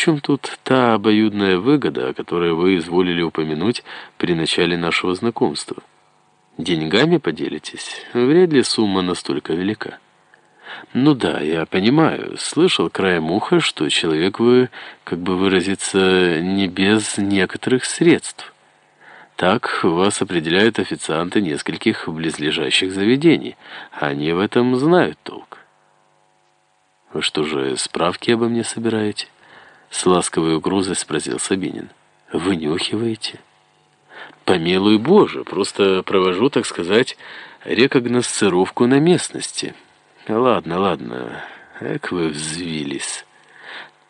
чем тут та обоюдная выгода, о которой вы изволили упомянуть при начале нашего знакомства? Деньгами поделитесь? Вряд ли сумма настолько велика. Ну да, я понимаю. Слышал краем уха, что человек вы, как бы выразиться, не без некоторых средств. Так вас определяют официанты нескольких близлежащих заведений. Они в этом знают толк. Вы что же, справки обо мне собираете? С ласковой угрозой спросил Сабинин. Вынюхиваете? Помилуй Боже, просто провожу, так сказать, рекогносцировку на местности. Ладно, ладно, эк вы взвились.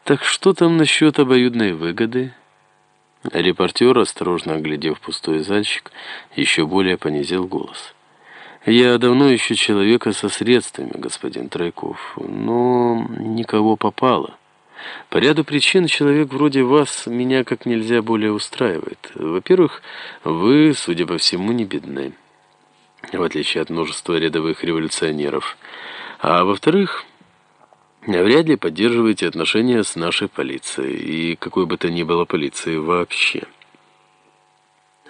Так что там насчет обоюдной выгоды? Репортер, осторожно оглядев пустой зальчик, еще более понизил голос. «Я давно ищу человека со средствами, господин Тройков, но никого попало. По ряду причин человек вроде вас меня как нельзя более устраивает. Во-первых, вы, судя по всему, не бедны, в отличие от множества рядовых революционеров. А во-вторых, Вряд ли поддерживаете отношения с нашей полицией и какой бы то ни было полицией вообще.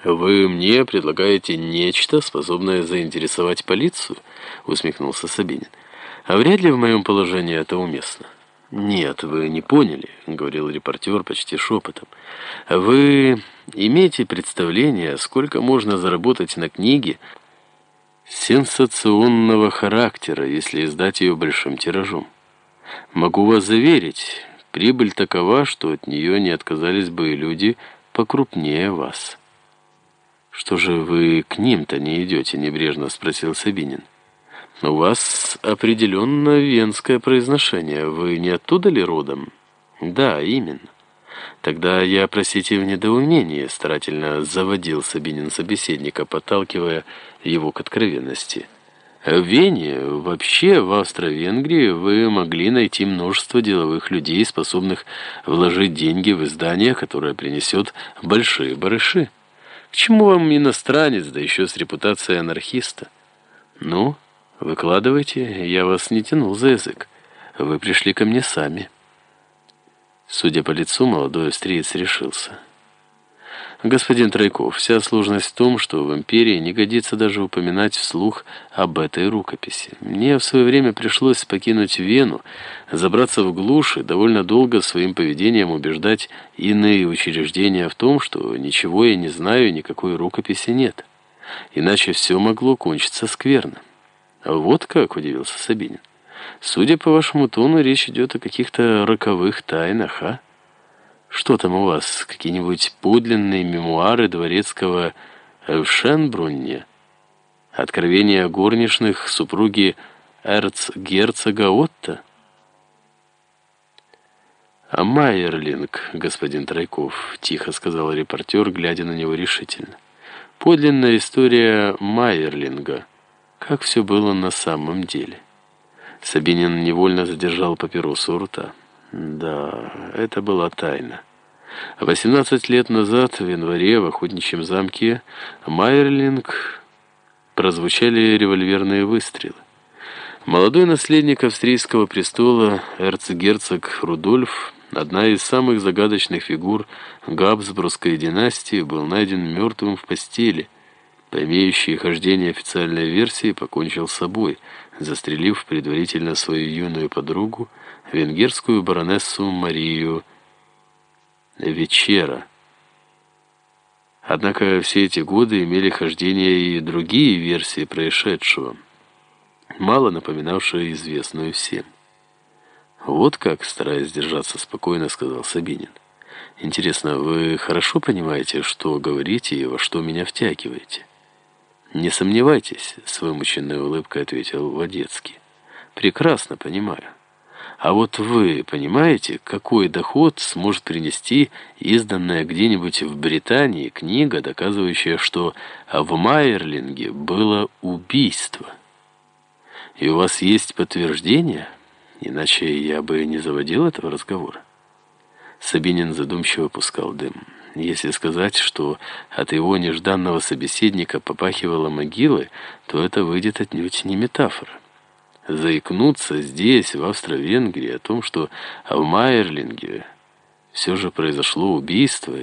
«Вы мне предлагаете нечто, способное заинтересовать полицию?» — усмехнулся Сабинин. «А вряд ли в моем положении это уместно». «Нет, вы не поняли», — говорил репортер почти шепотом. «Вы имеете представление, сколько можно заработать на книге сенсационного характера, если издать ее большим тиражом?» Могу вас заверить, прибыль такова, что от нее не отказались бы и люди покрупнее вас. «Что же вы к ним-то не идете?» — небрежно спросил Сабинин. «У вас определенно венское произношение. Вы не оттуда ли родом?» «Да, именно». «Тогда я, простите, в недоумении», — старательно заводил Сабинин собеседника, подталкивая его к откровенности. В Вене, вообще в Австро-Венгрии, вы могли найти множество деловых людей, способных вложить деньги в издание, которое принесет большие барыши. К чему вам иностранец, да еще с репутацией анархиста? Ну, выкладывайте, я вас не тянул за язык. Вы пришли ко мне сами. Судя по лицу, молодой австриец решился. Господин Тройков, вся сложность в том, что в империи не годится даже упоминать вслух об этой рукописи. Мне в свое время пришлось покинуть Вену, забраться в глушь и довольно долго своим поведением убеждать иные учреждения в том, что ничего я не знаю и никакой рукописи нет. Иначе все могло кончиться скверно. Вот как, удивился Сабинин. Судя по вашему тону, речь идет о каких-то роковых тайнах, а? Что там у вас, какие-нибудь подлинные мемуары дворецкого в Шенбрунне? Откровения горничных супруги эрцгерцога Отто? «А Майерлинг, господин Тройков», — тихо сказал репортер, глядя на него решительно. «Подлинная история Майерлинга. Как все было на самом деле». Сабинин невольно задержал папиросу у рта. Да, это была тайна. 18 лет назад, в январе, в охотничьем замке Майерлинг прозвучали револьверные выстрелы. Молодой наследник австрийского престола, эрцгерцог Рудольф, одна из самых загадочных фигур Габсбургской династии, был найден мертвым в постели. По имеющей хождение официальной версии, покончил с собой, застрелив предварительно свою юную подругу, венгерскую баронессу Марию Вечера. Однако все эти годы имели хождение и другие версии происшедшего, мало напоминавшие известную всем. «Вот как, стараясь держаться спокойно, сказал Сабинин. «Интересно, вы хорошо понимаете, что говорите и во что меня втягиваете?» «Не сомневайтесь», — с вымученной улыбкой ответил Водецкий. «Прекрасно понимаю». А вот вы понимаете, какой доход сможет принести изданная где-нибудь в Британии книга, доказывающая, что в Майерлинге было убийство? И у вас есть подтверждение? Иначе я бы не заводил этого разговора. Сабинин задумчиво пускал дым. Если сказать, что от его нежданного собеседника попахивала могилой, то это выйдет отнюдь не метафора. Заикнуться здесь, в Австро-Венгрии, о том, что в Майерлинге все же произошло убийство,